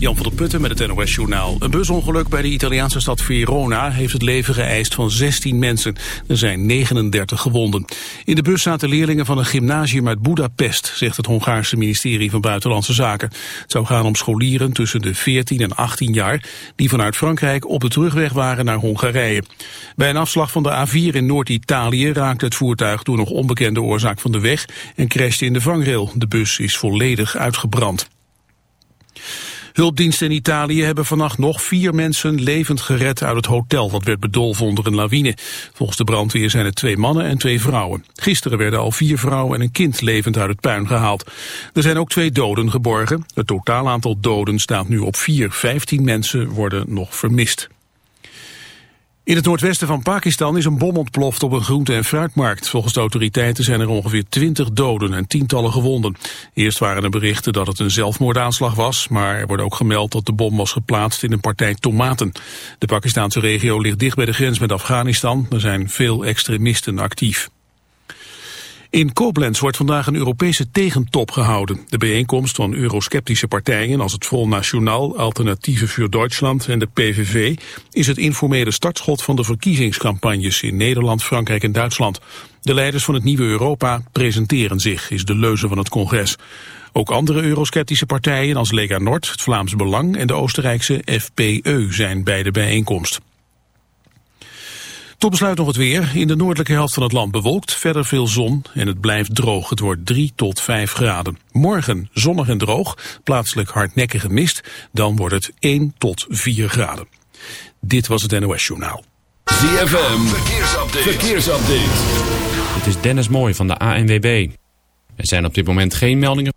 Jan van der Putten met het NOS-journaal. Een busongeluk bij de Italiaanse stad Verona heeft het leven geëist van 16 mensen. Er zijn 39 gewonden. In de bus zaten leerlingen van een gymnasium uit Budapest, zegt het Hongaarse ministerie van Buitenlandse Zaken. Het zou gaan om scholieren tussen de 14 en 18 jaar die vanuit Frankrijk op de terugweg waren naar Hongarije. Bij een afslag van de A4 in Noord-Italië raakte het voertuig door nog onbekende oorzaak van de weg en crashte in de vangrail. De bus is volledig uitgebrand. Hulpdiensten in Italië hebben vannacht nog vier mensen levend gered uit het hotel dat werd bedolven onder een lawine. Volgens de brandweer zijn het twee mannen en twee vrouwen. Gisteren werden al vier vrouwen en een kind levend uit het puin gehaald. Er zijn ook twee doden geborgen. Het totaal aantal doden staat nu op vier. Vijftien mensen worden nog vermist. In het noordwesten van Pakistan is een bom ontploft op een groente- en fruitmarkt. Volgens de autoriteiten zijn er ongeveer twintig doden en tientallen gewonden. Eerst waren er berichten dat het een zelfmoordaanslag was, maar er wordt ook gemeld dat de bom was geplaatst in een partij tomaten. De Pakistanse regio ligt dicht bij de grens met Afghanistan. Er zijn veel extremisten actief. In Koblenz wordt vandaag een Europese tegentop gehouden. De bijeenkomst van eurosceptische partijen als het Front National, Alternatieve voor Duitsland en de PVV is het informele startschot van de verkiezingscampagnes in Nederland, Frankrijk en Duitsland. De leiders van het nieuwe Europa presenteren zich, is de leuze van het congres. Ook andere eurosceptische partijen als Lega Nord, het Vlaams Belang en de Oostenrijkse FPE zijn bij de bijeenkomst. Tot besluit nog het weer. In de noordelijke helft van het land bewolkt, verder veel zon en het blijft droog. Het wordt 3 tot 5 graden. Morgen zonnig en droog, plaatselijk hardnekkige mist. Dan wordt het 1 tot 4 graden. Dit was het NOS Journaal. ZFM, verkeersupdate. verkeersupdate. Dit is Dennis Mooij van de ANWB. Er zijn op dit moment geen meldingen.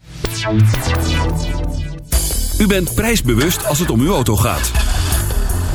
U bent prijsbewust als het om uw auto gaat.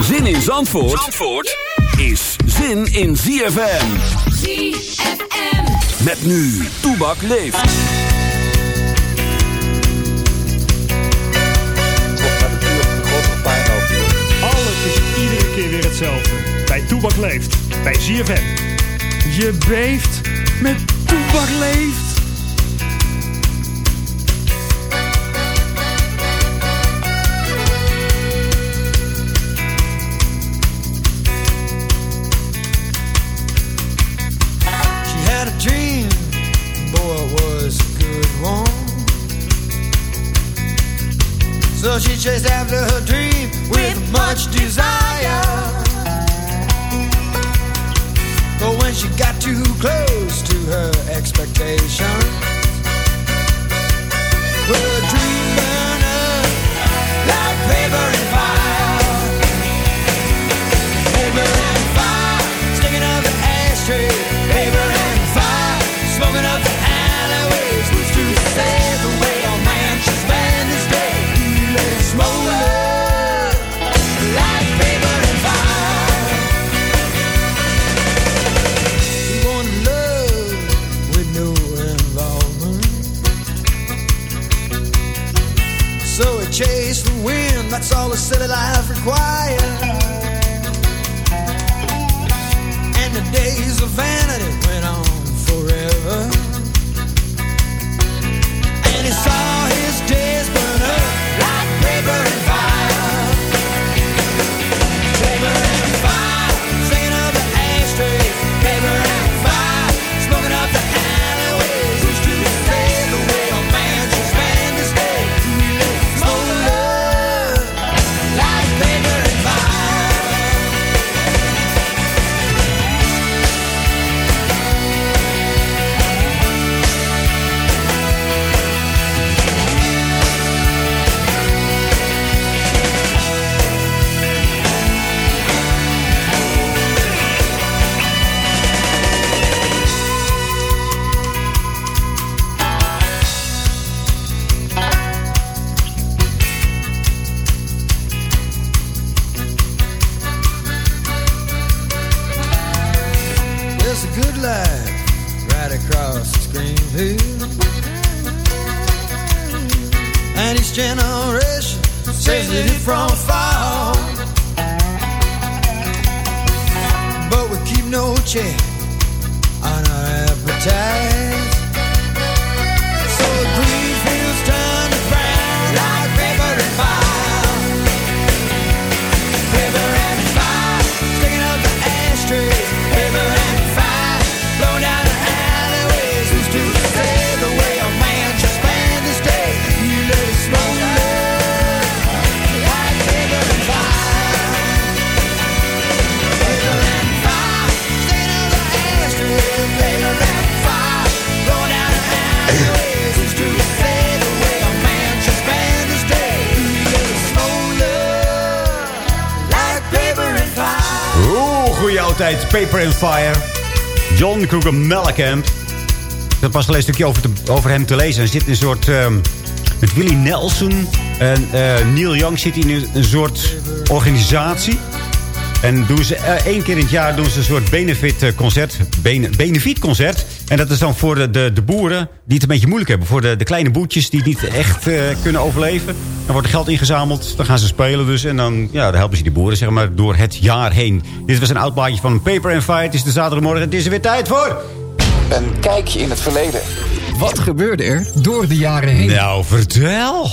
Zin in Zandvoort, Zandvoort is zin in ZFM. ZFM. Met nu, Toebak leeft. Alles is iedere keer weer hetzelfde. Bij Toebak leeft. Bij ZFM. Je beeft met Toebak leeft. So she chased after her dream with much desire. Screen field. And each generation says it from afar. But we keep no check on our appetite. Oudheid. Paper and Fire. John Cougar Mellencamp. Dat was alleen een stukje over, over hem te lezen. Hij zit in een soort... ehm, met Willie Nelson en eh, Neil Young zit in een, soort organisatie. En doen ze, eh, één keer in het jaar doen ze een soort benefit eh, concert. Bene, benefiet concert. En dat is dan voor de, de, de boeren die het een beetje moeilijk hebben. Voor de, de kleine boetjes die niet echt eh, kunnen overleven. Dan wordt er geld ingezameld. Dan gaan ze spelen dus. En dan, ja, dan helpen ze die boeren zeg maar, door het jaar heen. Dit was een oud plaatje van Paper and Fire. Het is de zaterdagmorgen. Het is er weer tijd voor... Een kijkje in het verleden. Wat gebeurde er door de jaren heen? Nou, vertel.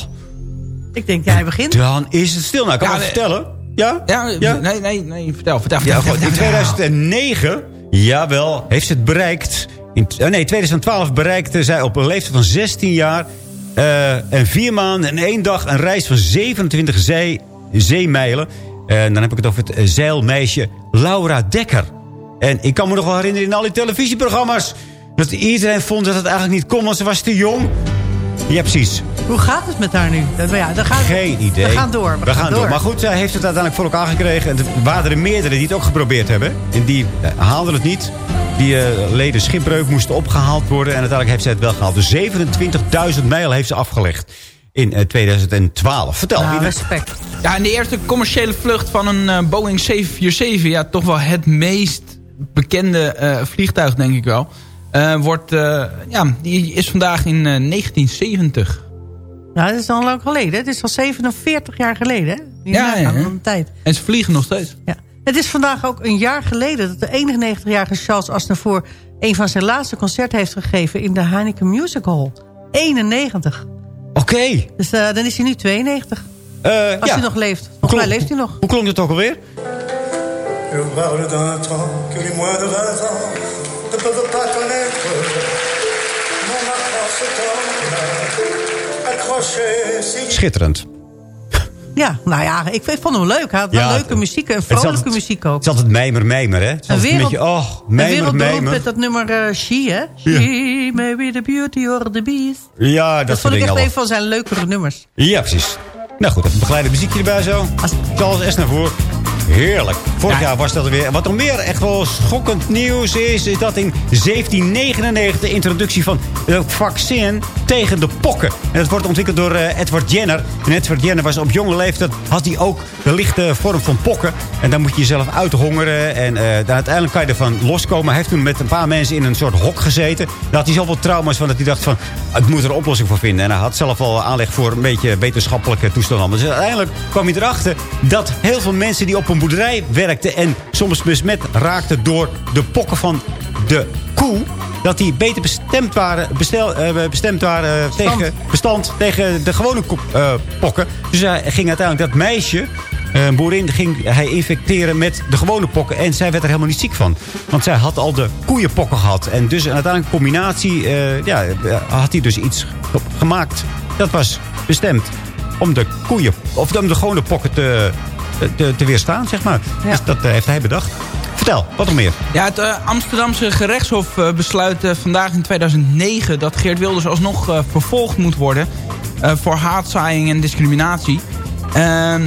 Ik denk, jij begint. Dan is het stil. Nou, kan Ja, ik vertellen? Ja? Ja, nee, nee, nee, vertel, vertel, vertel. Ja, vertel, goed. In vertel. 2009, jawel, heeft ze het bereikt. In, oh nee, 2012 bereikte zij op een leeftijd van 16 jaar... eh, en vier maanden en één dag een reis van 27 zee, zeemijlen. En dan heb ik het over het eh, zeilmeisje Laura Dekker. En ik kan me nog wel herinneren in al die televisieprogramma's... dat iedereen vond dat het eigenlijk niet kon, want ze was te jong. Ja, precies. Hoe gaat het met haar nu? Dat, ja, dan gaan, Geen idee. We gaan door. We, gaan door. Maar goed, zij heeft het uiteindelijk voor elkaar gekregen. En er waren er meerdere die het ook geprobeerd hebben. En die eh, haalden het niet. Die eh, leden schipbreuk moesten opgehaald worden. En uiteindelijk heeft zij het wel gehaald. Dus 27.000 mijl heeft ze afgelegd in eh, 2012. Vertel. Nou, respect. Ja, en de eerste commerciële vlucht van een eh, Boeing 747... ja, toch wel het meest bekende eh, vliegtuig, denk ik wel... eh, wordt, eh, ja, die is vandaag in eh, 1970. Nou, dat is al lang geleden. Het is al 47 jaar geleden. Hè? Ja, ja. de tijd. En ze vliegen nog steeds. Ja. Het is vandaag ook een jaar geleden dat de 91-jarige Charles Aznavour... een van zijn laatste concerten heeft gegeven in de Heineken Music Hall. 91. Oké. Dus eh, dan is hij nu 92. Eh, Als ja. hij nog leeft. Hoe Volgens mij leeft hij nog. Hoe klonk het ook alweer? Et on parle d'un temps que les moins de 20 ans ne peuvent pas connaître. Mon enfant se tend, accroché, si Schitterend. Ja, nou ja, ik, vond hem leuk. Hij had wel Ja, leuke muziek en vrolijke altijd- muziek ook. Het is altijd mijmer, mijmer, hè? Het Een altijd een wereld- beetje, oh, Een mijmer, mijmer. met dat nummer eh, She, hè? She may be the beauty or the beast. Ja, dat, Dat, vond ik echt een van zijn leukere nummers. Ja, precies. Nou goed, even begeleide muziekje erbij zo. Charles S. voor. Heerlijk. Vorig jaar was dat er weer. Wat nog meer echt wel schokkend nieuws is... is dat in 1799 de introductie van het vaccin tegen de pokken. En dat wordt ontwikkeld door eh, Edward Jenner. En Edward Jenner was op jonge leeftijd... had hij ook de lichte vorm van pokken. En dan moet je jezelf uithongeren. En dan uiteindelijk kan je ervan loskomen. Hij heeft toen met een paar mensen in een soort hok gezeten. Daar had hij zoveel trauma's van dat hij dacht van... ik moet er een oplossing voor vinden. En hij had zelf al aanleg voor een beetje wetenschappelijke toestanden. Dus uiteindelijk kwam hij erachter dat heel veel mensen die op een boerderij werkten... en soms besmet raakten door de pokken van de koe... dat die beter bestemd waren, bestel, eh, bestemd waren eh, tegen bestand tegen de gewone koe- eh, pokken. Dus hij ging uiteindelijk dat meisje... Een boerin ging hij infecteren met de gewone pokken. En zij werd er helemaal niet ziek van. Want zij had al de koeienpokken gehad. En dus een uiteindelijke combinatie ja, had hij dus iets ge- gemaakt. Dat was bestemd om de koeien, of om de gewone pokken te, te, te weerstaan, zeg maar. Dus dat eh, heeft hij bedacht. Vertel, wat nog meer? Ja, het eh, Amsterdamse gerechtshof eh, besluit vandaag in 2009... dat Geert Wilders alsnog eh, vervolgd moet worden... eh, voor haatzaaiing en discriminatie. Ehm,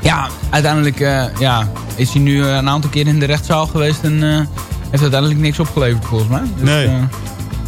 ja, uiteindelijk eh, ja, is hij nu een aantal keer in de rechtszaal geweest... en eh, heeft uiteindelijk niks opgeleverd volgens mij. Dus, Nee.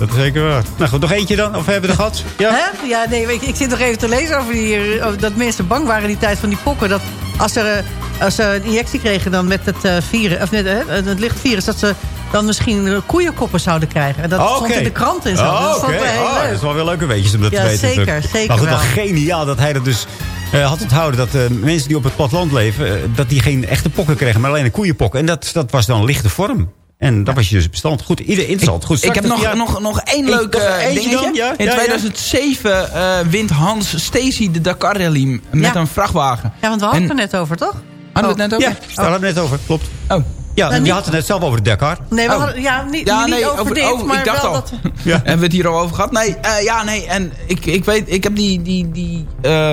Eh, Dat is zeker waar. Nou goed, nog eentje dan? Of hebben we er gehad? Ja? Hè? Ja, nee, ik, ik zit nog even te lezen over, die, over dat mensen bang waren in die tijd van die pokken. Dat als, er, eh, als ze een injectie kregen dan met het, eh, virus, of eh, het lichtvirus, dat, ze, dan misschien eh, koeienkoppen zouden krijgen. En dat Oké. stond in de krant en zo. Oh, dat oké. wel heel Oh, leuk. dat is wel weer leuke weetjes om dat Ja, te weten. zeker, natuurlijk. zeker Maar goed, wel wel. geniaal dat hij dat dus eh, had onthouden. Dat eh, mensen die op het platteland leven, eh, dat die geen echte pokken kregen, maar alleen een koeienpokken. En dat, dat was dan lichte vorm. En dat was je dus bestand. Goed, ieder interessant. Goed, Ik heb nog, jaar- nog, nog één leuk eentje dingetje. dan? Ja, In ja, ja. 2007 eh, wint Hans Stacy de Dakar Rally met Ja. een vrachtwagen. Ja, want we hadden En- het er net over, toch? Hadden we het net over? Ja, daar hadden we het net over. Klopt. Oh. Ja, Nou, je niet- had het net zelf over de Dakar. Nee, we Oh. hadden, ja, niet, Ja, niet nee, over, over- dit, oh, maar ik dacht wel al. dat... Ja. Hebben we het hier al over gehad? Nee, eh, ja, nee. En ik, ik weet, ik heb die, die, die, eh,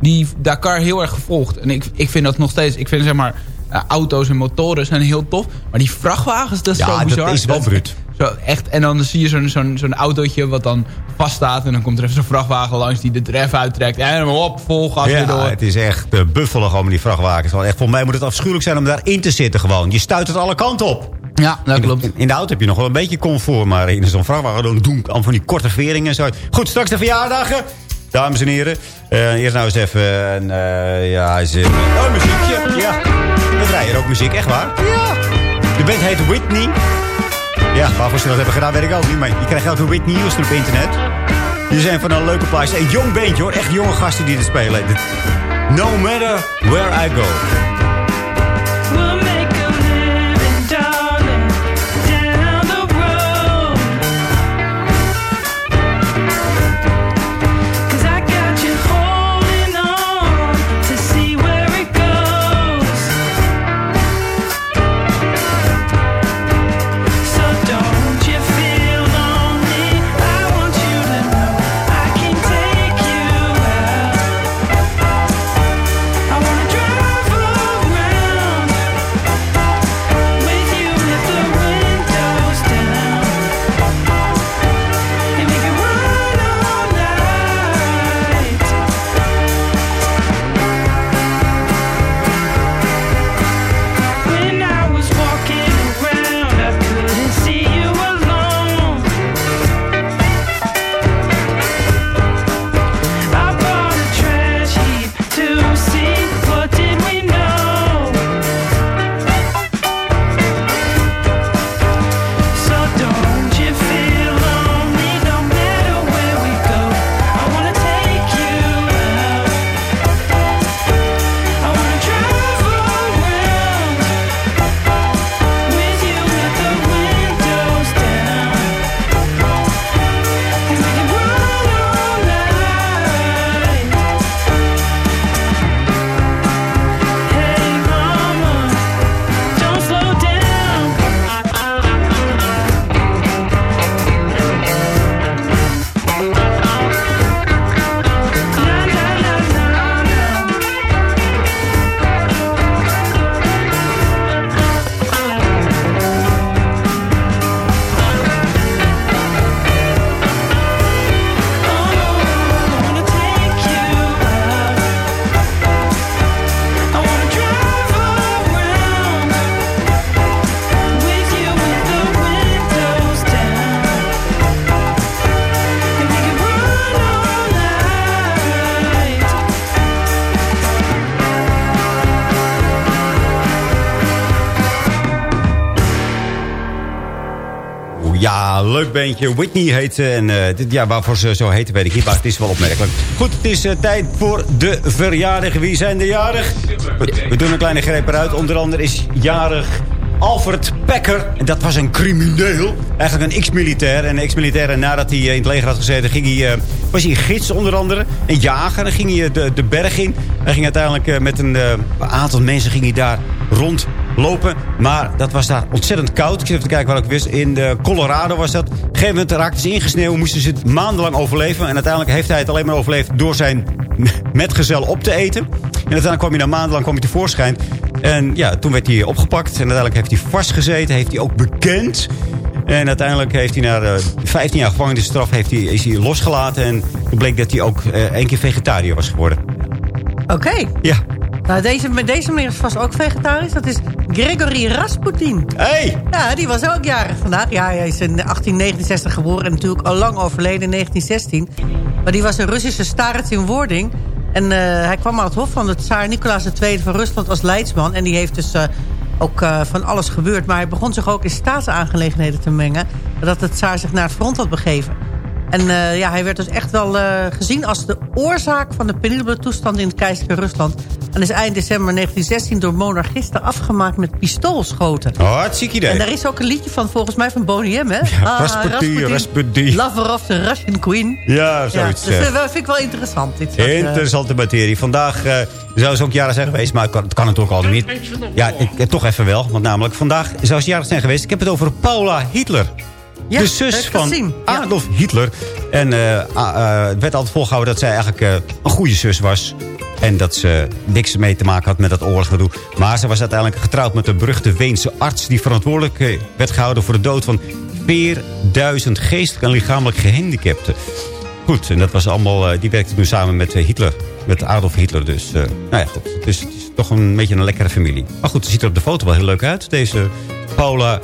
die Dakar heel erg gevolgd. En ik, ik vind dat nog steeds, ik vind zeg maar, eh, auto's en motoren zijn heel tof. Maar die vrachtwagens, dat is Ja, zo dat bizar. is wel bruut. Zo, echt, en dan zie je zo'n zo'n zo'n autootje wat dan vaststaat. En dan komt er even zo'n vrachtwagen langs die de dref uittrekt. En helemaal op, vol gas weer Ja, door. het is echt uh, buffelig met die vrachtwagens. Want echt, volgens mij moet het afschuwelijk zijn om daarin te zitten gewoon. Je stuit het alle kanten op. Ja, dat klopt. In, in de auto heb je nog wel een beetje comfort. Maar in zo'n vrachtwagen doen allemaal van die korte veringen en zo. Goed, straks de verjaardagen. Dames en heren. Eh, eerst nou eens even... een, eh, ja, eens even... Oh, muziekje. Ja. We draaien hier ook muziek, echt waar? Ja. De band heet Whitney. Ja, waarvoor ze dat hebben gedaan, weet ik ook niet. Maar je krijgt elke Whitney Houston op internet. Die zijn van een leuke plaats. Een jong beentje hoor. Echt jonge gasten die dit spelen. No matter where I go. Leuk beentje. Whitney heet. En eh, ja, waarvoor ze zo heet, weet ik niet. Maar het is wel opmerkelijk. Goed, het is eh, tijd voor de verjaardag. Wie zijn de jarig? We, doen een kleine greep eruit. Onder andere is jarig Alfred Pecker. En dat was een crimineel. Eigenlijk een ex-militair. En ex-militair. En nadat hij eh, in het leger had gezeten, ging hij, eh, was hij gids onder andere. Een jager. Dan ging hij de, de berg in. Hij ging uiteindelijk met een aantal mensen ging hij daar rondlopen. Maar dat was daar ontzettend koud. Ik zit even te kijken waar ik wist. In eh, Colorado was dat. Op een gegeven moment raakten ze ingesneeuwd. Moesten ze het maandenlang overleven. En uiteindelijk heeft hij het alleen maar overleefd door zijn metgezel op te eten. En uiteindelijk kwam hij na maandenlang kwam hij tevoorschijn. En ja, toen werd hij opgepakt. En uiteindelijk heeft hij vastgezeten. Heeft hij ook bekend. En uiteindelijk heeft hij na eh, 15 jaar gevangenisstraf heeft hij, is hij losgelaten. En toen bleek dat hij ook eh, één keer vegetariër was geworden. Oké. Ja. Nou, deze, met deze meneer is vast ook vegetarisch. Dat is Gregory Rasputin. Hey! Ja, die was ook jarig vandaag. Ja, hij is in 1869 geboren en natuurlijk al lang overleden in 1916. Maar die was een Russische staart in wording. En eh, hij kwam aan het hof van de tsaar Nicolaas II van Rusland als leidsman. En die heeft dus eh, ook eh, van alles gebeurd. Maar hij begon zich ook in staatsaangelegenheden te mengen. Dat het tsaar zich naar het front had begeven. En eh, ja, hij werd dus echt wel eh, gezien als de oorzaak van de penibele toestand in het keizerlijke Rusland. En is eind december 1916 door monarchisten afgemaakt met pistoolschoten. Oh, hartstikke idee. En daar is ook een liedje van volgens mij van Boney M, hè? Ah, Rasputin, Rasputin. Lover of the Russian Queen. Ja, zoiets. dus eh. dat vind ik wel interessant. Dit soort, Interessante materie. Vandaag zou ze ook jaren zijn geweest, maar het kan, het kan het ook al niet. Ja, ik, toch even wel. Want namelijk, vandaag zou ze jaren zijn geweest. Ik heb het over Paula Hitler. Ja, de zus van. Adolf Hitler. En eh, eh, het werd altijd volgehouden dat zij eigenlijk eh, een goede zus was. En dat ze niks mee te maken had met dat oorlogsgedoe. Maar ze was uiteindelijk getrouwd met een beruchte Weense arts... die verantwoordelijk werd gehouden voor de dood van 4000 geestelijk en lichamelijk gehandicapten. Goed, en dat was allemaal, die werkte toen samen met Hitler. Met Adolf Hitler dus. nou ja, goed. Dus het is toch een beetje een lekkere familie. Maar goed, ze ziet er op de foto wel heel leuk uit. Deze Paula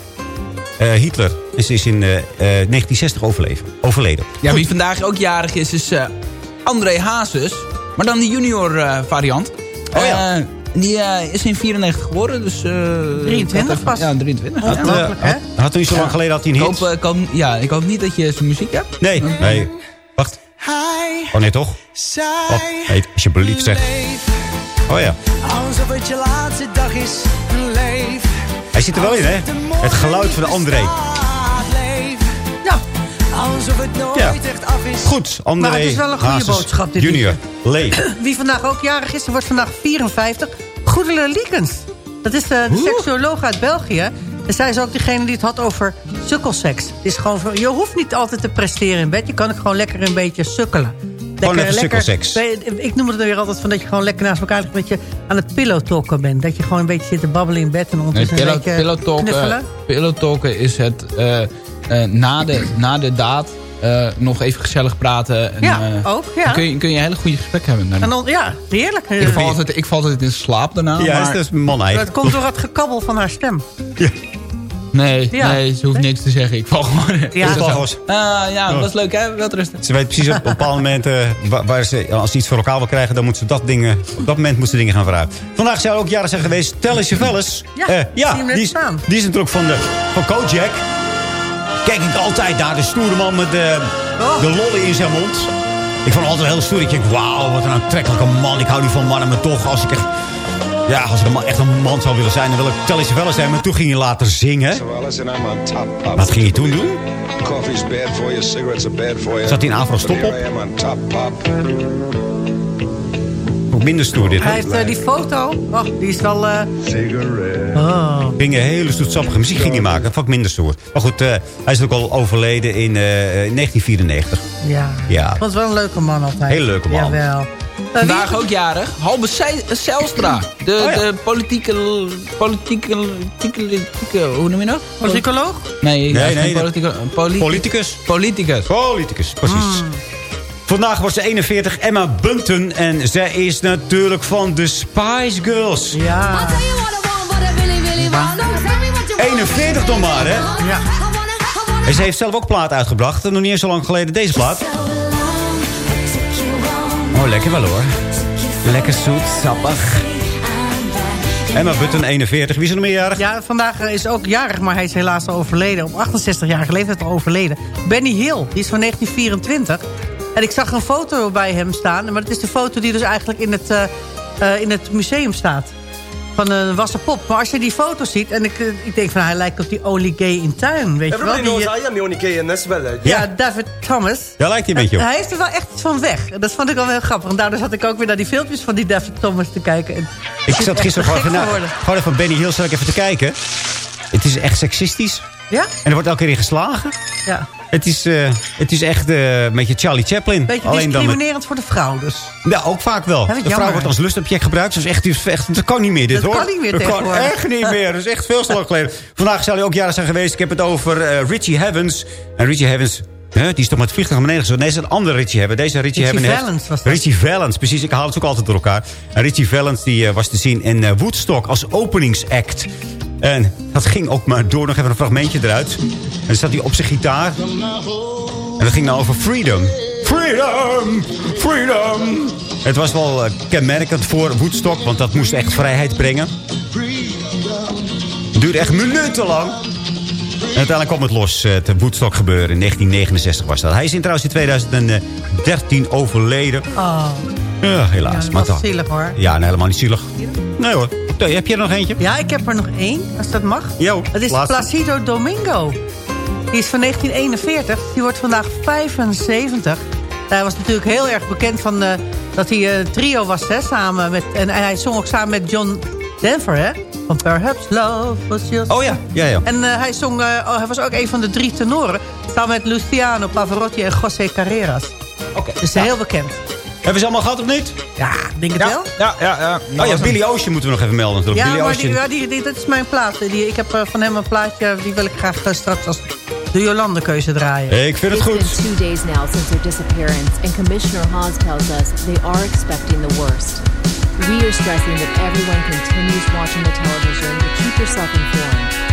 Hitler. En ze is in eh, eh, 1960 overleven, overleden. Ja, wie vandaag ook jarig is, is eh, André Hazes. Maar dan de junior eh, variant. Oh ja. Eh, die eh, is in 94 geboren, dus... eh, 23 dat even- pas. Ja, 23. Had, eh, hè? had, niet zo lang geleden had hij een Ik hit? eh, ik hoop- ja, ik hoop niet dat je zijn muziek hebt. Nee, nee. Wacht. Oh nee, toch? Oh, nee, alsjeblieft zeg. Oh ja. Alsof het je laatste dag is, leef. Hij zit er wel in, hè? Het geluid van de André. Ja, Alsof het nooit Ja. echt af is. Goed, André Maar het is wel een goede Hazes boodschap, dit Junior. Leef. wie vandaag ook jarig is, wordt vandaag 54. Goedele Liekens. Dat is de, de seksuoloog uit België. En zij is ook degene die het had over sukkelseks. Het is gewoon, je hoeft niet altijd te presteren in bed. Je kan ook gewoon lekker een beetje sukkelen. Gewoon even sukkelseks. Ik noem het er weer altijd van dat je gewoon lekker naast elkaar ligt. Dat je aan het pillowtalken bent. Dat je gewoon een beetje zit te babbelen in bed. En Nee, ondertussen pillow, een beetje pillowtalken, knuffelen. pillowtalken is het eh, eh, na, de, na de daad eh, nog even gezellig praten. En, Ja, eh, ook, ja. dan Kun je, kun je een hele goede gesprek hebben. daarna. En dan, ja, heerlijk. ik, val altijd, ik val altijd in slaap daarna. Ja, maar, dat is man eigen. Dat komt door het gekabbel van haar stem. Nee, Ja. nee, ze hoeft niks te zeggen. Ik val gewoon. Ja. Gewoon- Ah, ja, dat is leuk hè, wel rusten. Ze weet precies op een bepaald moment, eh, waar, waar ze, als ze iets voor elkaar wil krijgen, dan moet ze dat dingen, op dat moment moet ze dingen gaan vragen. Vandaag zou ook jaren zijn geweest, Telly Savalas. Ja, Eh, ja die, is, staan. die is natuurlijk van, de, van Kojak. Kijk ik altijd naar de stoere man met de, Oh. de lolly in zijn mond. Ik vond hem altijd heel stoer. Ik denk, wauw, wat een aantrekkelijke man. Ik hou niet van mannen, maar toch, als ik echt... Ja, als ik een man- echt een man zou willen zijn, dan wil ik Telly Savalas zijn. Maar toen ging hij later zingen. Wat ging je toen doen? Coffee's bad for you, cigarettes are bad for you. Zat hij in Afro Stop op? Ook minder stoer dit. Hij heeft eh, die foto. Oh, die is wel... eh, oh. Ging een hele zoetsappige muziek ging hij maken. Vak minder stoer. Maar goed, eh, hij is ook al overleden in eh, 1994. Ja. Ja. Was wel een leuke man altijd. Hele leuke man. Jawel. Vandaag ook jarig. Halbe Zijlstra. De, Oh ja. de politieke, politieke, politieke, hoe noem je dat? Politicoloog? Nee, Nee, nee, politieke, politi- Politicus. politicus. Politicus, precies. Hmm. Vandaag wordt ze 41, Emma Bunton. En zij is natuurlijk van de Spice Girls. Ja. 41 nog maar, hè? Ja. En ze heeft zelf ook plaat uitgebracht. Nog niet eens zo lang geleden deze plaat. Oh, lekker wel hoor. Lekker zoet, sappig. Emma Bunton, 41. Wie is er nog meerjarig? Ja, vandaag is ook jarig, maar hij is helaas al overleden. Op 68-jarige leeftijd al overleden. Benny Hill, die is van 1924. En ik zag een foto bij hem staan. Maar het is de foto die dus eigenlijk in het, eh, eh, in het museum staat. Van een wassen pop. Maar als je die foto ziet... En ik, eh, ik denk van hij lijkt op die Olie Gay in tuin. Weet je wel? Knows I am the only gay in this village. ja, David Thomas. Daar lijkt hij een beetje op. Hij heeft er wel echt iets van weg. En Dat vond ik wel heel grappig. En daardoor zat ik ook weer naar die filmpjes van die David Thomas te kijken. En Ik zat gisteren gewoon geworden. gewoon even Benny Hill zat ik even te kijken. Het is echt seksistisch. Ja? En er wordt elke keer in geslagen. Ja. Het is, eh, het is echt eh, een beetje Charlie Chaplin. Beetje Alleen dan discriminerend voor de vrouw dus. ja, ook vaak wel. Ja, De vrouw wordt als lustobject gebruikt. Dus echt, echt, dat kan niet meer dit Dat hoor. kan niet meer Dat kan echt niet meer. Dat is echt veel te lang geleden. Vandaag zal hij ook jaren zijn geweest. Ik heb het over eh, Richie Havens. En Richie Havens... die is toch met het vliegtuig naar beneden gezet. Nee, dat is een andere Richie Havens. Deze Richie, Richie Havens Valens was dat. Richie Valens, precies. Ik haal het ook altijd door elkaar. En Richie Valens die, was te zien in Woodstock als openingsact. En dat ging ook maar door. Nog even een fragmentje eruit. En dan zat hij op zijn gitaar. En dat ging nou over freedom. Freedom! Freedom! Het was wel eh, kenmerkend voor Woodstock, want dat moest echt vrijheid brengen. duurde echt minutenlang. En uiteindelijk kwam het los, eh, het Woodstock gebeuren. In 1969 was dat. Hij is in trouwens in 2013 overleden. Oh, Ja, helaas. ja, dat maar zielig hoor. Ja, nee, helemaal niet zielig. Nee hoor. Heb je er nog eentje? Ja, ik heb er nog één, als dat mag. Jo, Het is laatste. Placido Domingo. Die is van 1941. Die wordt vandaag 75. Hij was natuurlijk heel erg bekend van eh, dat hij een trio was hè, samen met... En hij zong ook samen met John Denver, hè? Van Perhaps Love was just... Oh ja, ja, ja. En eh, hij, zong, eh, oh, hij was ook een van de drie tenoren. Samen met Luciano Pavarotti en José Carreras. Oké. Dus heel bekend. Hebben ze allemaal gehad of niet? Ja, denk het wel. Ja, ja, ja. Oh ja, Billy Ocean moeten we nog even melden. natuurlijk. Ja, Billy maar die, Ocean. ja, die, die- dat is mijn plaat. Die, ik heb eh, van hem een plaatje, die wil ik graag eh, straks als de Jolande-keuze draaien. Ik vind het It's goed. been two days now since their disappearance, and Commissioner Hawes tells us they are expecting the worst. We are stressing that everyone continues watching the television to keep yourself informed.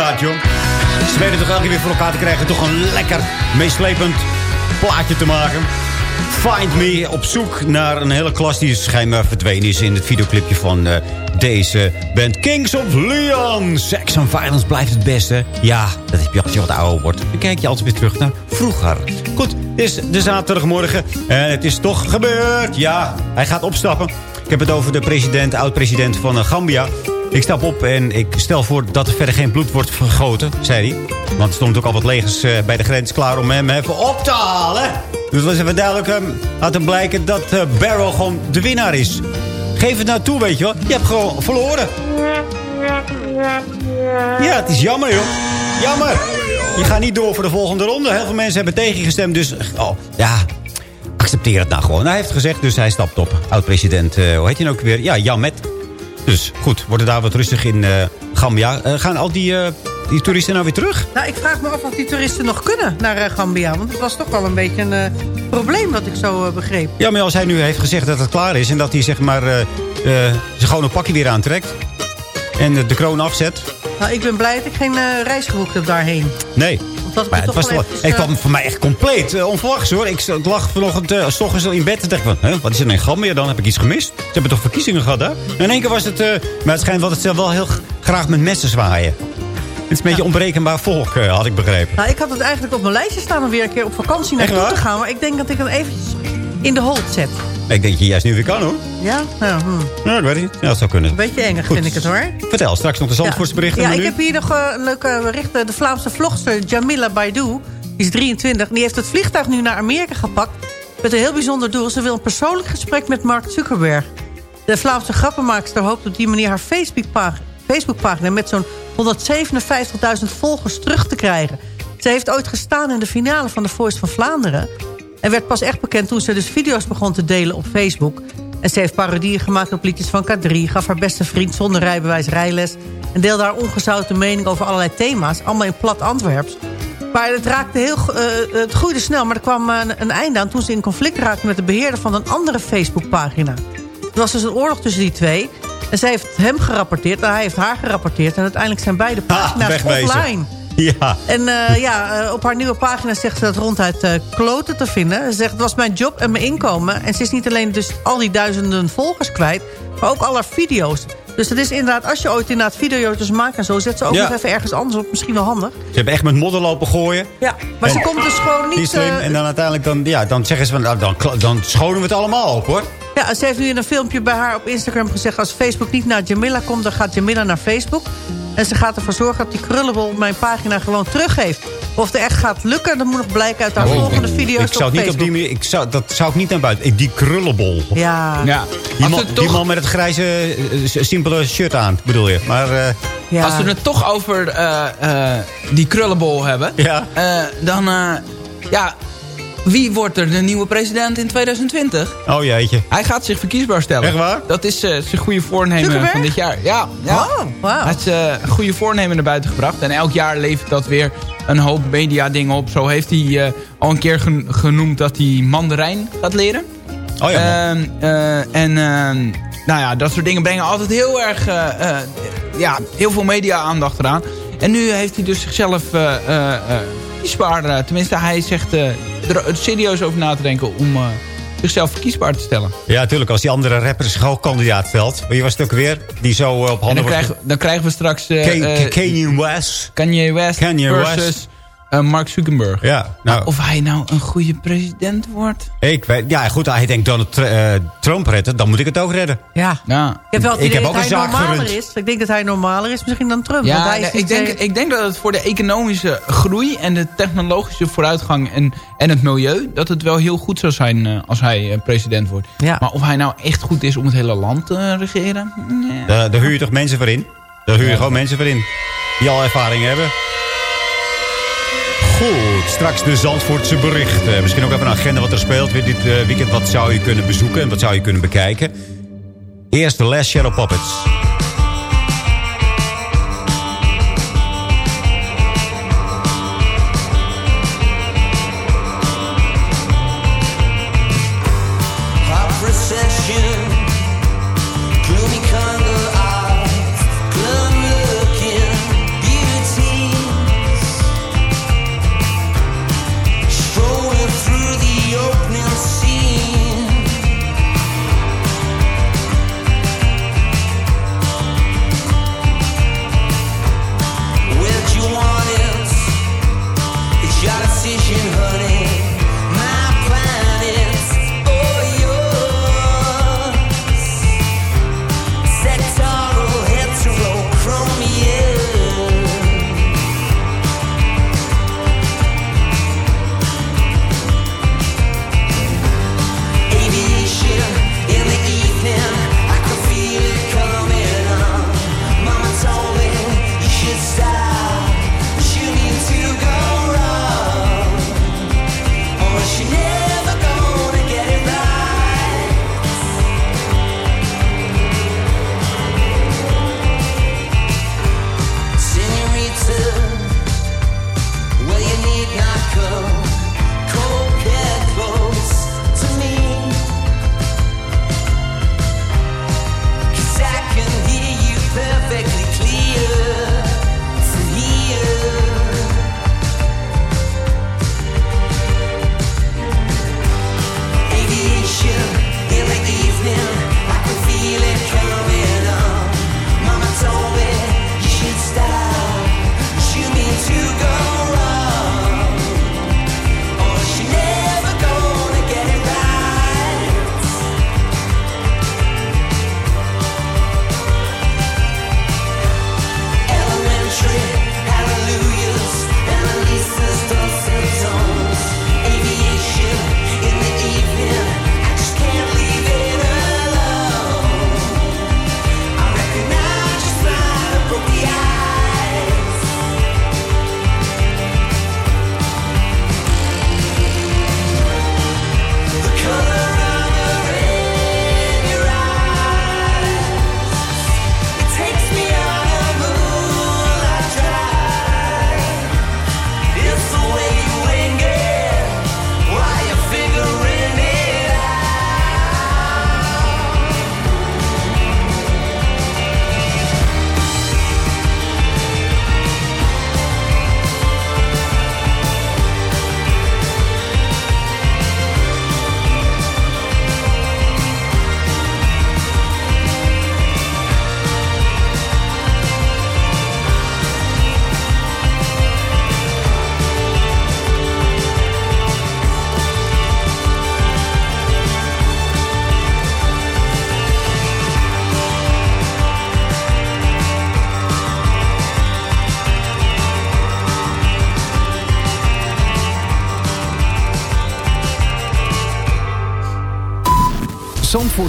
Joh. Ze weten toch elke keer weer voor elkaar te krijgen... toch een lekker meeslepend plaatje te maken. Find Me op zoek naar een hele klas die schijnbaar verdwenen is... in het videoclipje van eh, deze band Kings of Leon. Sex and violence blijft het beste. Ja, dat heb je als wat ouder wordt. Dan kijk je altijd weer terug naar vroeger. Goed, het is de zaterdagmorgen en het is toch gebeurd. Ja, hij gaat opstappen. Ik heb het over de president, oud-president van eh, Gambia... Ik stap op en ik stel voor dat er verder geen bloed wordt vergoten, zei hij. Want er stond ook al wat legers eh, bij de grens klaar om hem even op te halen. Dus was even duidelijk, eh, had hem blijken dat eh, Barrow gewoon de winnaar is. Geef het nou toe, weet je wel. Je hebt gewoon verloren. Ja, het is jammer, joh. Jammer. Je gaat niet door voor de volgende ronde. Heel veel mensen hebben tegengestemd, dus... Oh, ja, accepteer het nou gewoon. Hij heeft gezegd, dus hij stapt op. Oud-president, eh, hoe heet hij nou ook weer? Ja, Jan Met. Dus goed, wordt het daar wat rustig in eh, Gambia. Eh, gaan al die, eh, die toeristen nou weer terug? Nou, ik vraag me af of die toeristen nog kunnen naar Gambia. Want het was toch wel een beetje een probleem wat ik zo begreep. Ja, maar als hij nu heeft gezegd dat het klaar is... en dat hij zeg maar eh, zijn gewone pakje weer aantrekt... en de kroon afzet... Nou, ik ben blij dat ik geen reis geboekt heb daarheen. Nee. Dat Maar het, was wel het eh, kwam voor mij echt compleet eh, onverwachts hoor. Ik, ik lag vanochtend uh, s ochtends al in bed en dacht van... Hè, wat is er nou in Gambia dan? Heb ik iets gemist? Ze hebben toch verkiezingen gehad daar? En in één keer was het... maar het schijnt wel dat ze wel heel graag met messen zwaaien. Het is een beetje onberekenbaar volk, had ik begrepen. Nou, ik had het eigenlijk op mijn lijstje staan om weer een keer op vakantie naartoe te gaan. Maar ik denk dat ik hem eventjes in de hold zet. Ik denk dat je juist nu weer kan hoor. Ja? Nou, hm. Ja, dat weet niet. Ja, dat zou kunnen. Een beetje engig Goed. vind ik het hoor. Vertel, straks nog de Zandvoortse berichten. Ja, maar ik heb hier nog eh, een leuke bericht. De Vlaamse vlogster Jamila Baidu, die is 23. Die heeft het vliegtuig nu naar Amerika gepakt. Met een heel bijzonder doel. Ze wil een persoonlijk gesprek met Mark Zuckerberg. De Vlaamse grappenmaakster hoopt op die manier haar Facebookpagina Facebookpagina met zo'n 157.000 volgers terug te krijgen. Ze heeft ooit gestaan in de finale van de Voice van Vlaanderen. En werd pas echt bekend toen ze dus video's begon te delen op Facebook. En ze heeft parodieën gemaakt op liedjes van K3... gaf haar beste vriend zonder rijbewijs rijles... en deelde haar ongezouten mening over allerlei thema's. Allemaal in plat Antwerps. Maar het, raakte heel, eh, het groeide snel, maar er kwam een, een einde aan... toen ze in conflict raakte met de beheerder van een andere Facebookpagina. Er was dus een oorlog tussen die twee... En zij heeft hem gerapporteerd en hij heeft haar gerapporteerd. En uiteindelijk zijn beide pagina's wegwezen. offline. Ja. En eh, ja, eh, op haar nieuwe pagina zegt ze dat ronduit eh kloten te vinden. Ze zegt, het was mijn job en mijn inkomen. En ze is niet alleen dus al die duizenden volgers kwijt... maar ook al haar video's. Dus het is inderdaad, als je ooit inderdaad video's maakt en zo... zet ze ook Ja. nog even ergens anders op. Misschien wel handig. Ze hebben echt met modder lopen gooien. Ja, maar ze komt dus gewoon niet... slim. en dan uiteindelijk dan, ja, dan zeggen ze van... Nou, dan, dan schonen we het allemaal op hoor. Ja, ze heeft nu in een filmpje bij haar op Instagram gezegd... als Facebook niet naar Jamila komt, dan gaat Jamila naar Facebook. En ze gaat ervoor zorgen dat die krullenbol mijn pagina gewoon teruggeeft. Of het echt gaat lukken, dat moet nog blijken uit haar Oh, volgende video's ik zou op het niet op Facebook. die manier, ik zou, dat zou ik niet naar buiten. Ik- Die krullenbol. Ja. Ja. Die, man, die met het grijze, eh, simpele shirt aan, bedoel je. Maar eh, Ja. Als we het toch over eh, eh, die krullenbol hebben... Ja. eh, dan... eh, ja, wie wordt er de nieuwe president in 2020? oh jeetje. Hij gaat zich verkiesbaar stellen. Echt waar? Dat is eh, zijn goede voornemen Zuckerberg? van dit jaar. Ja, ja. Oh, wauw. Hij heeft zijn goede voornemen naar buiten gebracht. En elk jaar levert dat weer een hoop media dingen op. Zo heeft hij eh, al een keer gen- genoemd dat hij Mandarijn gaat leren. Oh ja. Ehm, eh, en ehm, nou ja, dat soort dingen brengen altijd heel erg... eh, eh, ja, heel veel media-aandacht eraan. En nu heeft hij dus zichzelf eh eh, eh, verkiesbaar... eh, tenminste, hij zegt eh, er serieus over na te denken om eh, zichzelf verkiesbaar te stellen. ja, natuurlijk. Als die andere rapper zich ook kandidaat stelt. Wie was het ook weer? Die zo eh, op En handen dan wordt... krijgen, dan krijgen we straks Kanye- eh, Kanye West. Kanye West versus Eh, Mark Zuckerberg. Ja, nou, Of hij nou een goede president wordt? ik weet, ja goed, hij denkt Donald Tr- eh, Trump redden, dan moet ik het ook redden. Ja. Ja. Ik heb wel het Ik idee heb dat ook hij een zaak normaler gerund. is. Ik denk dat hij normaler is misschien dan Trump. want Ja, hij is nee, ik, denk, ik denk dat het voor de economische groei en de technologische vooruitgang en, en het milieu... dat het wel heel goed zou zijn eh, als hij president wordt. Ja. Maar of hij nou echt goed is om het hele land te regeren? Nee. Daar, daar huur je toch mensen voor in? Daar huur je Ja. gewoon mensen voor in. Die al ervaring hebben. Goed, straks de Zandvoortse berichten. Misschien ook even een agenda wat er speelt weer dit eh, weekend. Wat zou je kunnen bezoeken en wat zou je kunnen bekijken? Eerst de Last Shadow Puppets.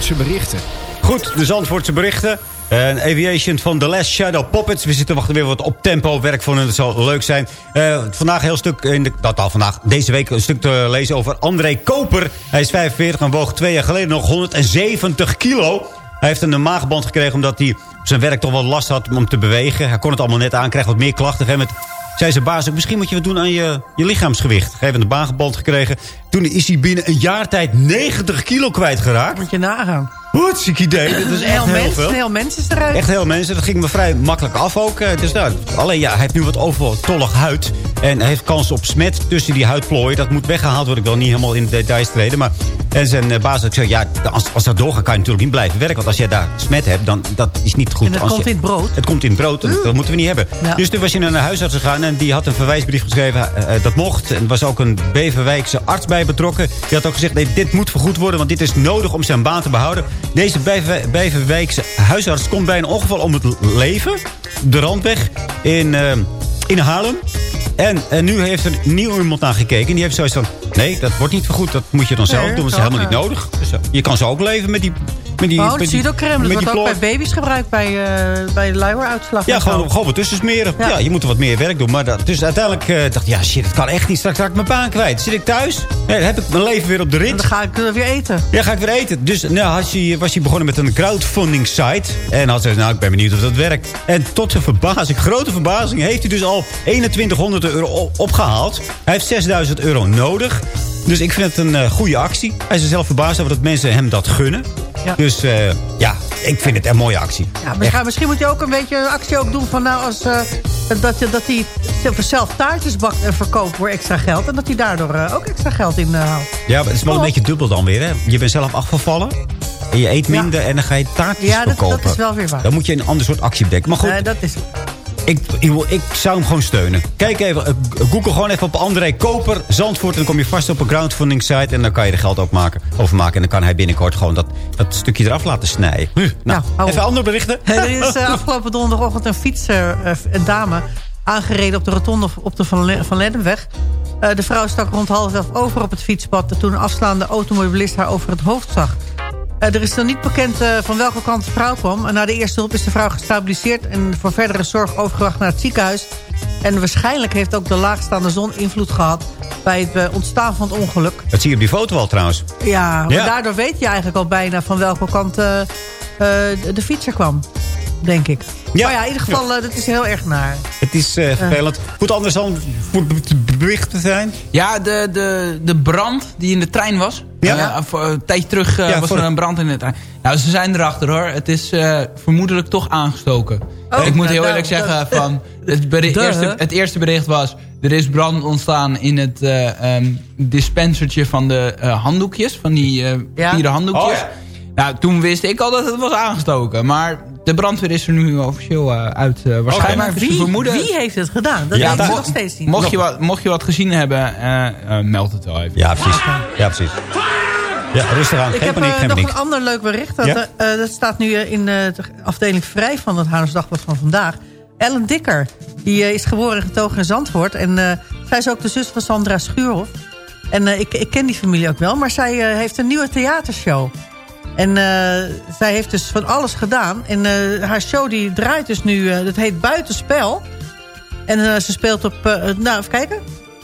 Zandvoortse berichten. Goed, de Zandvoortse berichten. En Aviation van The Last Shadow Puppets. We zitten wachten weer wat op tempo werk van hun. Het zal leuk zijn. Eh, vandaag een heel stuk, in de, dat al vandaag, deze week een stuk te lezen over André Koper. Hij is 45 en woog twee jaar geleden nog 170 kilo. Hij heeft een maagband gekregen omdat hij op zijn werk toch wel last had om te bewegen. Hij kon het allemaal net aan, wat meer klachten. Een gegeven moment zei zijn baas misschien moet je wat doen aan je, je lichaamsgewicht. Heeft een baangeband gekregen. Toen is hij binnen een jaar tijd 90 kilo kwijtgeraakt. Moet je nagaan. Wat ziek idee. Dat is echt heel, heel mens, veel. een heel mens is eruit. Echt heel mensen. Dat ging me vrij makkelijk af ook. Eh, Dus nou, alleen ja, hij heeft nu wat overtollig huid. En hij heeft kans op smet tussen die huidplooien. Dat moet weggehaald worden. Ik wil niet helemaal in de details treden. Maar, en zijn eh, baas had gezegd, ja, als, als dat doorgaat kan je natuurlijk niet blijven werken. Want als jij daar smet hebt, dan dat is niet goed. En Als komt je- in het brood. Het komt in het brood. en Dat moeten we niet hebben. Ja. Dus toen was hij naar een huisarts gegaan. En die had een verwijsbrief geschreven. eh, dat mocht. En er was ook een Beverwijkse arts bij betrokken. Die had ook gezegd, nee, dit moet vergoed worden. Want dit is nodig om zijn baan te behouden. Deze Beverwijkse huisarts komt bij een ongeval om het leven. De Randweg in, eh, in Haarlem. En, en nu heeft er nieuw iemand naar gekeken. En die heeft zoiets van... Nee, dat wordt niet vergoed. Dat moet je dan zelf Nee, doen. Dat is helemaal niet wel, nodig. Dus, eh, je kan zo ook leven met die... Met die Oh, met pseudocreme, dat wordt ook bij baby's gebruikt bij, eh bij de luieruitslag. Ja, gewoon, gewoon wat tussen smeren. Ja. Ja. je moet er wat meer werk doen. Maar dat, dus uiteindelijk eh, dacht ik, ja shit, het kan echt niet. Straks raak ik mijn baan kwijt. Zit ik thuis? Ja, dan heb ik mijn leven weer op de En rit. dan ga ik eh, weer eten. Ja, ga ik weer eten. Dus nou, had hij, was hij begonnen met een crowdfunding site. En had hij nou, ik ben benieuwd of dat werkt. En tot zijn verbazing, grote verbazing, heeft hij dus al 2100 euro op- opgehaald. Hij heeft 6000 euro nodig. Dus ik vind het een eh, goede actie. Hij is er zelf verbaasd over dat mensen hem dat gunnen. Ja. Dus eh, ja, ik vind het een mooie actie. Ja, misschien, misschien moet je ook een beetje een actie ook doen van nou als eh, dat, je- dat hij zelf taartjes bakt en verkoopt voor extra geld. En dat hij daardoor ook extra geld in eh, haalt. Ja, maar het is wel een beetje dubbel dan weer. Hè? Je bent zelf afgevallen. En je eet minder en dan ga je taartjes Ja, dat, verkopen. dat is wel weer waar. Dan moet je een ander soort actie bedenken. Maar goed, dat is... ik, ik, ik zou hem gewoon steunen. Kijk even, eh, google gewoon even op André Koper Zandvoort. En dan kom je vast op een crowdfunding site. En dan kan je er geld ook maken, over maken. En dan kan hij binnenkort gewoon dat, dat stukje eraf laten snijden. Hm, Nou, hou even andere berichten. Er is eh, afgelopen donderdagochtend een fietser, eh, een dame, aangereden op de rotonde op de Van, Le- van Lennepweg. De vrouw stak rond half elf over op het fietspad... toen een afslaande automobilist haar over het hoofd zag. Eh, er is nog niet bekend eh, van welke kant de vrouw kwam. Na de eerste hulp is de vrouw gestabiliseerd... en voor verdere zorg overgebracht naar het ziekenhuis. En waarschijnlijk heeft ook de laagstaande zon invloed gehad... bij het eh, ontstaan van het ongeluk. Dat zie je op die foto al trouwens. Ja, maar Ja. daardoor weet je eigenlijk al bijna... van welke kant de fietser kwam, denk ik. Ja. Maar ja, in ieder geval, eh, dat is heel erg naar. Het is eh, vervelend. Goed anders dan voor berichten zijn. Ja, de, de, de brand die in de trein was. Ja. Eh, voor een tijdje terug eh, Ja, was voor er een brand in de trein. Nou, ze zijn erachter hoor. Het is eh, vermoedelijk toch aangestoken. Oh, ik moet nou, heel eerlijk zeggen van... Het, Duh. eerste, het eerste bericht was... Er is brand ontstaan in het eh ehm, dispensertje van de eh, handdoekjes. Van die eh Ja. vierde handdoekjes. Oh, ja. Nou, toen wist ik al dat het was aangestoken. Maar de brandweer is er nu officieel eh, uit. eh, waarschijnlijk ze wie, vermoeden... wie heeft het gedaan? Dat Ja, weet ik nog steeds niet. Mocht je, wat, mocht je wat gezien hebben, eh, eh, meld het wel even. Ja, precies. Ja, precies. Ja, rustig aan. Ik Geen heb paniek, geen nog paniek. een ander leuk bericht. Dat, Ja? eh, dat staat nu in eh, de afdeling vrij van het Haarlems Dagblad van vandaag. Ellen Dikker, die is geboren en getogen in Zandvoort. En eh, zij is ook de zus van Sandra Schuurhoff. En eh, ik, ik ken die familie ook wel. Maar zij eh, heeft een nieuwe theatershow. En eh, zij heeft dus van alles gedaan. En eh, haar show die draait dus nu, eh, dat heet Buitenspel. En ze speelt op, nou even kijken.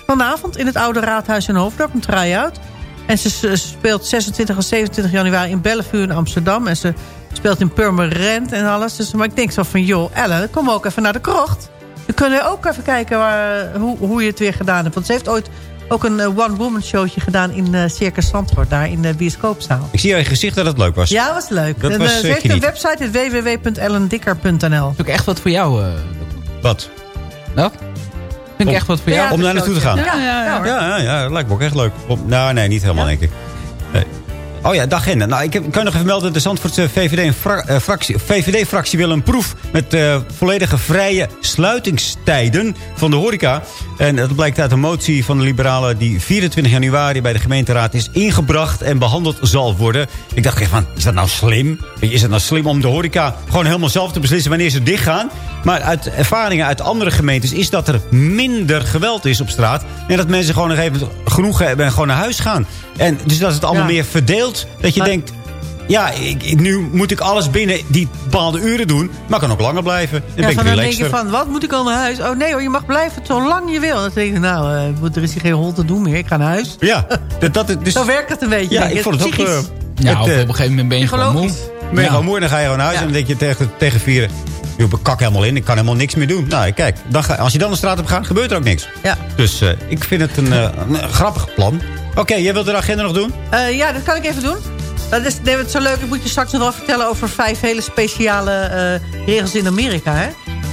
Vanavond in het Oude Raadhuis in Hoofddorp, een try-out. En ze, ze speelt 26 en 27 januari in Bellevue in Amsterdam. En ze speelt in Purmerend en alles. Dus, maar ik denk zo van, joh, Ellen, kom ook even naar de krocht. Dan kunnen we ook even kijken waar, hoe, hoe je het weer gedaan hebt. Want ze heeft ooit ook een eh, one-woman showtje gedaan in eh Circus Zandvoort. Daar in de bioscoopzaal. Ik zie aan je gezicht dat het leuk was. Ja, was leuk. Dat en, was eh, ze zeker heeft een website, het www.ellendikker.nl. Dat is ook echt wat voor jou. eh Wat? dat? Vind ik Om- echt wat voor jou. Om daar naartoe te gaan? Ja, ja, ja. Ja, ja, ja, dat lijkt me ook echt leuk. Op, nou, nee, niet helemaal, denk ik. Oh ja, de agenda. Nou, ik heb, kan nog even melden. De Zandvoortse VVD fra- eh, fractie, VVD-fractie wil een proef met eh, volledige vrije sluitingstijden van de horeca. En dat blijkt uit een motie van de liberalen die 24 januari bij de gemeenteraad is ingebracht en behandeld zal worden. Ik dacht echt van, is dat nou slim? Is het nou slim om de horeca gewoon helemaal zelf te beslissen wanneer ze dichtgaan? Maar uit ervaringen uit andere gemeentes is dat er minder geweld is op straat. En dat mensen gewoon nog even genoeg hebben en gewoon naar huis gaan. En dus dat het allemaal Ja. meer verdeeld. Dat je Maar- denkt, ja, ik, ik- nu moet ik alles binnen die bepaalde uren doen. Maar ik kan ook langer blijven. Dan Ja, ben ik van dan denk je relaxter. van, wat moet ik al naar huis? Oh nee hoor, je mag blijven zolang je wil. Dan denk je, nou, eh, er is hier geen hol te doen meer. Ik ga naar huis. Ja, dat, dat, dus, Zo werkt het een beetje. ja, ik vond het ook... eh, Ja, het, eh, op een gegeven moment ben je gewoon moe. Ben je Ja. gewoon moe en dan ga je gewoon naar huis. Ja. En dan denk je tegen, tegen vieren... Je kak helemaal in, ik kan helemaal niks meer doen. Nou, kijk, dan ga, als je dan de straat op gaat, gebeurt er ook niks. Ja. Dus eh, ik vind het een, eh, een grappig plan. Oké, jij wilt de agenda nog doen? Eh, ja, dat kan ik even doen. Dat is, nee, het is zo leuk. Ik moet je straks nog wel vertellen over vijf hele speciale eh, regels in Amerika. Hè?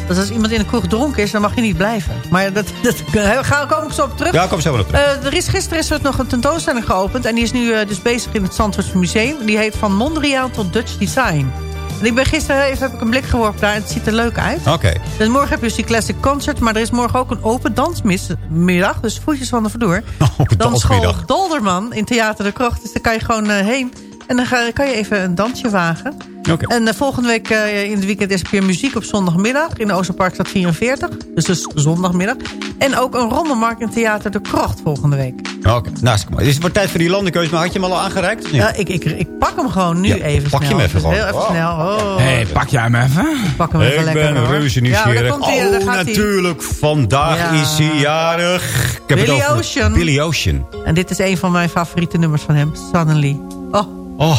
Dat als iemand in een kroeg dronken is, dan mag je niet blijven. Maar dat, dat ga, kom ik zo op terug. Ja, kom zo op terug. Eh, er is, gisteren is er nog een tentoonstelling geopend. En die is nu dus bezig in het Zandvoorts Museum. Die heet Van Mondriaan tot Dutch Design. Ik ben gisteren even heb ik een blik geworpen daar. En het ziet er leuk uit. Oké. Dus morgen heb je dus die classic concert. Maar er is morgen ook een open dansmiddag. Dus voetjes van de vloer. Open Dansschool. Dolderman in Theater de Krocht. Dus daar kan je gewoon eh, heen. En dan ga, kan je even een dansje wagen. Oké. En eh, volgende week eh, in het weekend is er weer muziek op zondagmiddag. In de Oosterparkstad 44. Dus dus zondagmiddag. En ook een rommelmarkt in Theater de Krocht volgende week. Oké, nou, is- het wordt tijd voor die landenkeuze. Maar had je hem al aangereikt? Ja, ik, ik, ik pak hem gewoon nu Ja, even pak je hem even Dus heel gewoon. even snel. Oh. hey, pak jij hem even? Ik pak hem even Ik lekker ben hoor. reuze Ja, nieuwsgierig. daar komt hij, daar oh, gaat hij. natuurlijk. Vandaag Ja. is hij jarig. Ik heb Billy Ocean. Billy Ocean. En dit is een van mijn favoriete nummers van hem. Suddenly. Oh, Oh.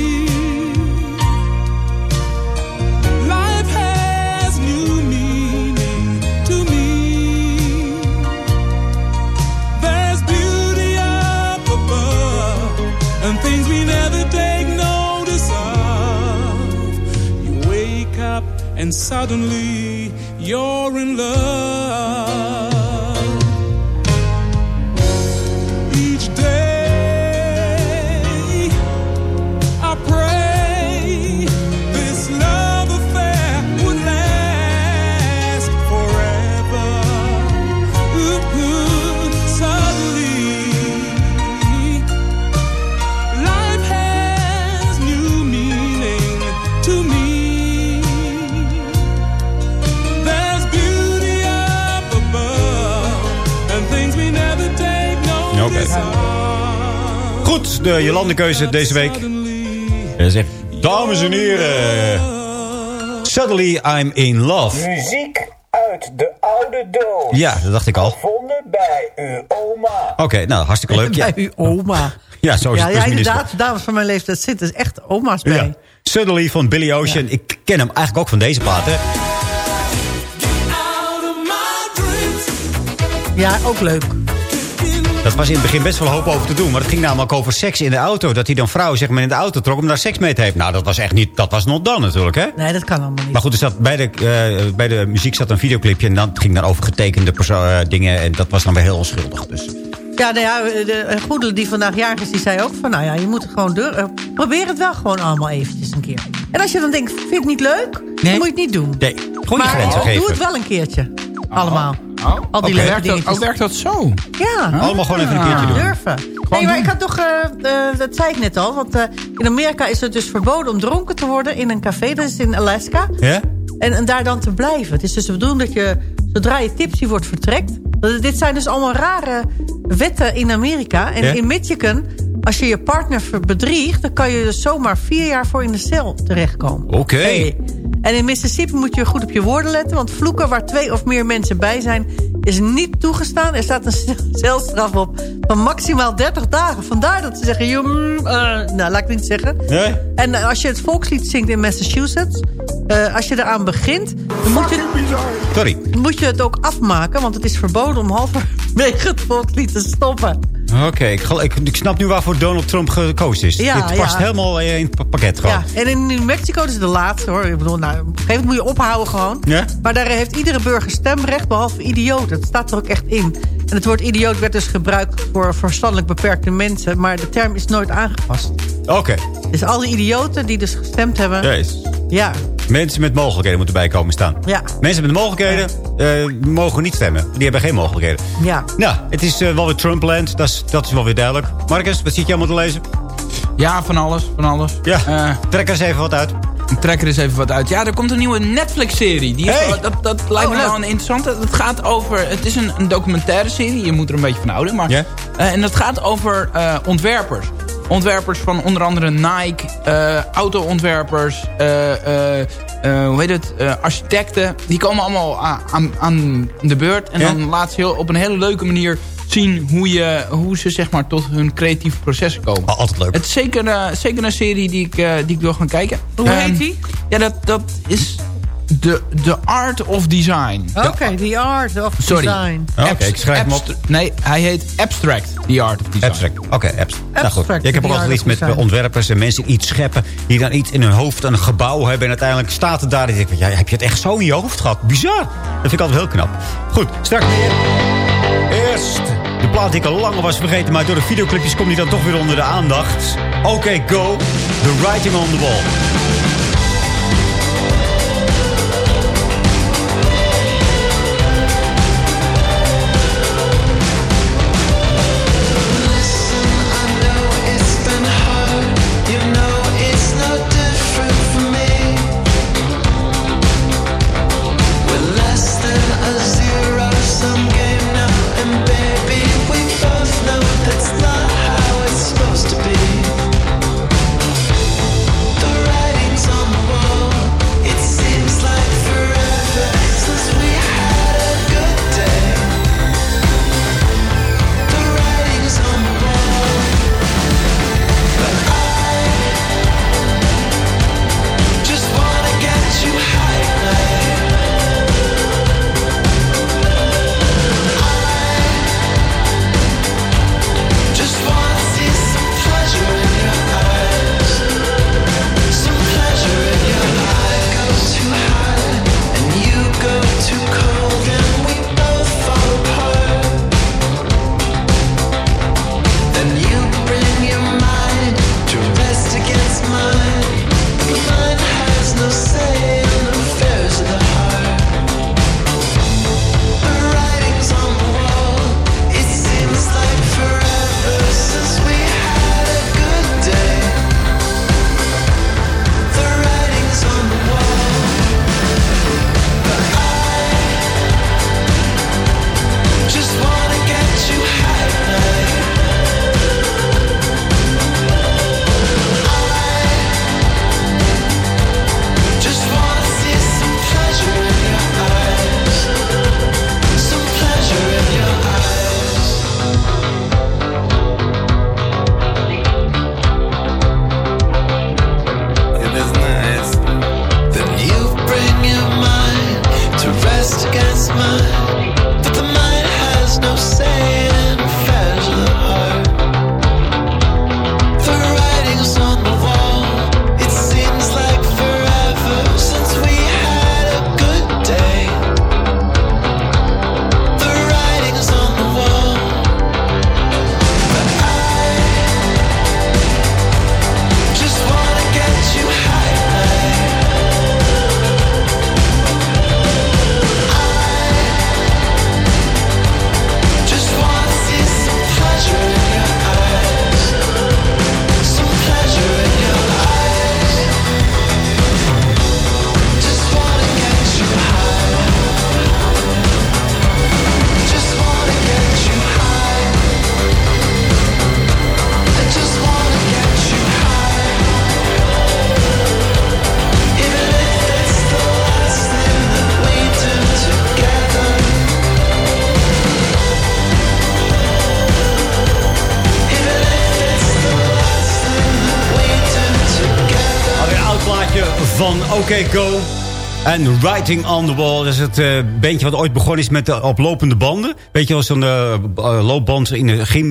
wake up, and suddenly you're in love. Goed, de Jolandekeuze deze week. Dames en heren. Suddenly I'm in love. Muziek uit de oude doos. Ja, dat dacht ik al. Gevonden bij uw oma. Oké, nou, hartstikke leuk. Ja, Bij uw oma. ja zo is Ja, het. ja inderdaad. Dames van mijn leeftijd zitten dus echt oma's bij. Ja. Suddenly van Billy Ocean. Ik ken hem eigenlijk ook van deze plaat, hè. Ja, ook leuk. Dat was in het begin best wel hoop over te doen. Maar het ging namelijk over seks in de auto. Dat hij dan vrouw zeg maar, in de auto trok om daar seks mee te hebben. Nou, dat was echt niet... Dat was not done natuurlijk, hè? Nee, dat kan allemaal niet. Maar goed, er zat bij, de, eh, bij de muziek zat een videoclipje. En dat ging dan over getekende eh, dingen. En dat was dan weer heel onschuldig. Dus. Ja, nou ja, de eh, Goedele die vandaag jarig is, die zei ook van... nou ja, je moet het gewoon dur- eh, probeer het wel gewoon allemaal eventjes een keer. En als je dan denkt, vind je het niet leuk? Dan moet je het niet doen. Nee, gewoon je doe het wel een keertje. Allemaal. Al die leuke Werkt dat- dingetjes. Oh, werkt dat zo? Ja. Allemaal gewoon even een keertje doen. Durven. Nee, maar ik had toch, eh, eh, dat zei ik net al, want eh, in Amerika is het dus verboden om dronken te worden in een café. Dat is in Alaska. Ja? En, en daar dan te blijven. Het is dus de bedoeling dat je, zodra je tipsy wordt, vertrekt. Dit zijn dus allemaal rare wetten in Amerika. En Ja? in Michigan, als je je partner bedriegt... dan kan je dus zomaar vier jaar voor in de cel terechtkomen. Oké. Hey. En in Mississippi moet je goed op je woorden letten... want vloeken waar twee of meer mensen bij zijn... is niet toegestaan. Er staat een celstraf op van maximaal 30 dagen. Vandaar dat ze zeggen... "Jo, mm, eh," nou, laat ik niet zeggen. Nee? En als je het volkslied zingt in Massachusetts... eh, als je eraan begint... Dan moet je, Sorry. moet je het ook afmaken... want het is verboden om halverwege het volkslied te stoppen. Oké, ik, ik, ik snap nu waarvoor Donald Trump gekozen is. Ja, Dit past ja. helemaal eh, in het pa- pakket gewoon. Ja, en in New Mexico, is de laatste hoor. Ik bedoel, nou, op een gegeven moment moet je ophouden gewoon. Ja? Maar daar heeft iedere burger stemrecht, behalve idioot. Dat staat er ook echt in. En het woord idioot werd dus gebruikt voor verstandelijk beperkte mensen. Maar de term is nooit aangepast. Oké. Dus al die idioten die dus gestemd hebben... Jezus. Ja, Mensen met mogelijkheden moeten bijkomen staan. ja, Mensen met mogelijkheden eh, mogen niet stemmen. Die hebben geen mogelijkheden. ja. Nou, het is eh, wel weer Trumpland. Dat is, dat is wel weer duidelijk. Marcus, wat zit je allemaal te lezen? Ja, van alles, van alles. Ja, Eh, trek er eens even wat uit. Trek er eens even wat uit. Ja, er komt een nieuwe Netflix-serie. Die is Hey! wel- dat, dat lijkt me Oh, wel een interessante. Het gaat over... Het is een, een documentaire serie. Je moet er een beetje van houden. Maar, Ja? Eh, en dat gaat over eh, ontwerpers. Ontwerpers van onder andere Nike. eh auto-ontwerpers. eh, eh, hoe heet het? architecten. Die komen allemaal aan, aan de beurt. En dan laat ze heel, op een hele leuke manier zien hoe, je, hoe ze zeg maar, tot hun creatieve processen komen. Oh, altijd leuk. Het is zeker, eh, zeker een serie die ik, eh, die ik wil gaan kijken. Hoe Ehm, heet die? Ja, dat, dat is The, the Art of Design. Oké, The Art of Sorry. Design. Oké, ik schrijf hem op. Nee, hij heet Abstract, The Art of Design. Abstract. Oké, abstract. Nou goed. Abstract, Ja, ik heb ook altijd iets met ontwerpers en mensen die iets scheppen. Die dan iets in hun hoofd, een gebouw hebben. En uiteindelijk staat het daar. En ik denk, ja, heb je het echt zo in je hoofd gehad? Bizar. Dat vind ik altijd heel knap. Goed, straks meer. Eerst de plaat die ik al lang was vergeten. Maar door de videoclipjes komt die dan toch weer onder de aandacht. Oké, go. The writing on the wall. En Writing on the Wall. Dat is het uh, bandje wat ooit begonnen is met de oplopende banden. Weet je wel, zo'n uh, loopband in een gym,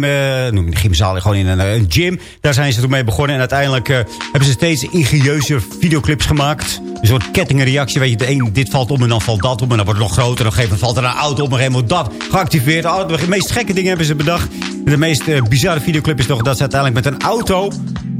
noem een gymzaal, gewoon in een, een, gym. Daar zijn ze toen mee begonnen. En uiteindelijk hebben ze steeds ingenieuze videoclips gemaakt. Een soort kettingenreactie. Weet je, de dit valt om en dan valt dat om. En dan wordt het nog groter. En op een gegeven moment valt er een auto om. En dan wordt dat geactiveerd. De meest gekke dingen hebben ze bedacht. De meest bizarre videoclip is nog dat ze uiteindelijk met een auto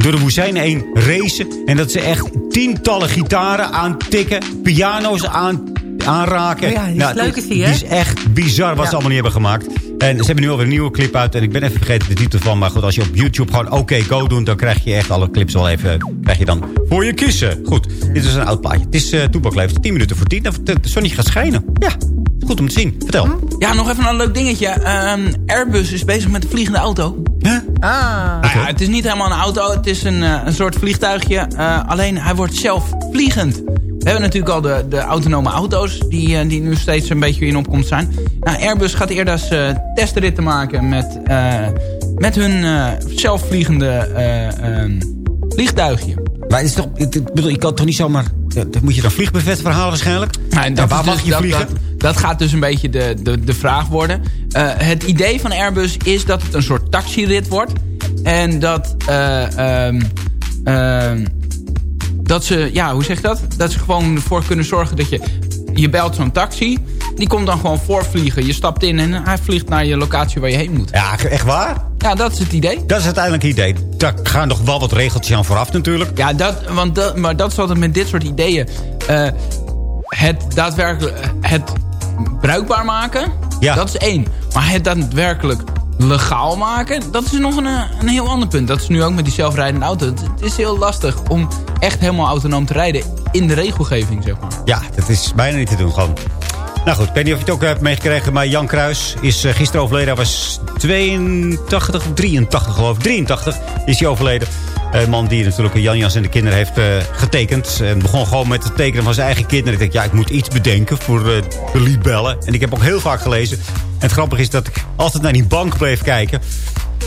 door de woestijn heen racen. En dat ze echt tientallen gitaren aantikken. Piano's aan, aanraken. Oh ja, die is Nou, leuk is die, hè? Die is echt bizar wat Ja. ze allemaal niet hebben gemaakt. En ze hebben nu alweer een nieuwe clip uit. En ik ben even vergeten de titel van. Maar goed, als je op YouTube gewoon oké go doet... dan krijg je echt alle clips wel even... krijg je dan voor je kiezen. Goed, dit is een oud plaatje. Het is uh, Toepakleef. 10 minuten voor 10. Dat de zonnetje gaat schijnen. Ja, goed om te zien. Vertel. Ja, nog even een leuk dingetje. Ehm, Airbus is bezig met een vliegende auto. Ah. Nou ja, het is niet helemaal een auto. Het is een, eh, een soort vliegtuigje. Eh, alleen hij wordt zelf vliegend. We hebben natuurlijk al de, de autonome auto's. Die, eh, die nu steeds een beetje in opkomst zijn. Nou, Airbus gaat eerder eens eh, testritten maken met, eh, met hun eh, zelfvliegende eh, ehm, vliegtuigje. Maar het is toch, ik, bedoel, je kan toch niet zomaar... Dat moet je dan vliegbevet verhalen waarschijnlijk? Nou, en Ja, dat waar mag dus- je dat- vliegen? Dat, dat gaat dus een beetje de, de, de vraag worden. Eh, het idee van Airbus is dat het een soort taxirit wordt. En dat... eh, ehm, ehm, dat ze, ja, hoe zeg je dat? Dat ze gewoon ervoor kunnen zorgen dat je... Je belt zo'n taxi. Die komt dan gewoon voorvliegen. Je stapt in en hij vliegt naar je locatie waar je heen moet. Ja, echt waar? Ja, dat is het idee. Dat is uiteindelijk het idee. Daar gaan nog wel wat regeltjes aan vooraf natuurlijk. Ja, dat, want dat, maar dat is altijd met dit soort ideeën. Eh, het daadwerkelijk het bruikbaar maken, Ja. dat is één. Maar het daadwerkelijk legaal maken, dat is nog een, eh, een heel ander punt. Dat is nu ook met die zelfrijdende auto. Het, is heel lastig om echt helemaal autonoom te rijden in de regelgeving, zeg maar. Ja, dat is bijna niet te doen gewoon. Nou goed, ik weet niet of je het ook hebt meegekregen, maar Jan Kruis is eh, gisteren overleden. Hij was 82 of 83 geloof ik. 83 is hij overleden. Een man die natuurlijk Jan Jans en de kinderen heeft eh, getekend. En begon gewoon met het tekenen van zijn eigen kinderen. Ik dacht, ja, ik moet iets bedenken voor eh, de liedbellen. En ik heb ook heel vaak gelezen. En het grappige is dat ik altijd naar die bank bleef kijken.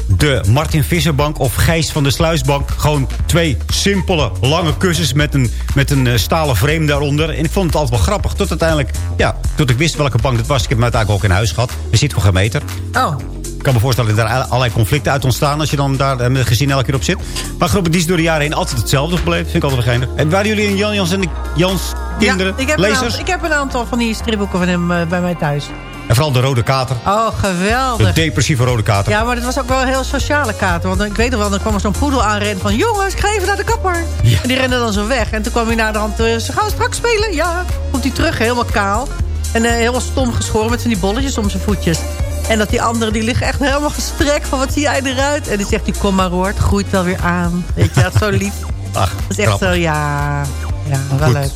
De Martin Visserbank of Gijs van de Sluisbank. Gewoon twee simpele, lange kussens met een, met een eh, stalen frame daaronder. En ik vond het altijd wel grappig. Tot uiteindelijk, ja, tot ik wist welke bank het was. Ik heb hem uiteindelijk ook in huis gehad. Er zit voor geen meter. Oh. Ik kan me voorstellen dat er allerlei conflicten uit ontstaan... als je dan daar eh, met gezin elke keer op zit. Maar grappig, die is door de jaren heen altijd hetzelfde gebleven. Vind ik altijd wel geinig. En waren jullie een Jan Jans en de Jans kinderen, ja, ik heb, een lezers? aantal, ik heb een aantal van die stripboeken van hem eh, bij mij thuis. En vooral de rode kater. Oh, De geweldig. depressieve rode kater. Ja, maar het was ook wel een heel sociale kater. Want ik weet nog wel, dan kwam er zo'n poedel aanrennen van... jongens, ik ga even naar de kapper. En die rende dan zo weg. En toen kwam hij naar de hand... eh, ze gaan straks spelen, ja. Komt hij terug, helemaal kaal. En eh, helemaal stom geschoren met van die bolletjes om zijn voetjes. En dat die anderen, die liggen echt helemaal gestrekt van... wat zie jij eruit? En die zegt hij, kom maar hoor, het groeit wel weer aan. Weet je, dat is zo lief. Ach, Dat is echt grappig. zo, ja... Ja, wel Goed. leuk.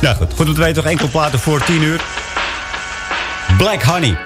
Nou goed, goed dat wij toch enkel platen voor 10 uur. Black Honey.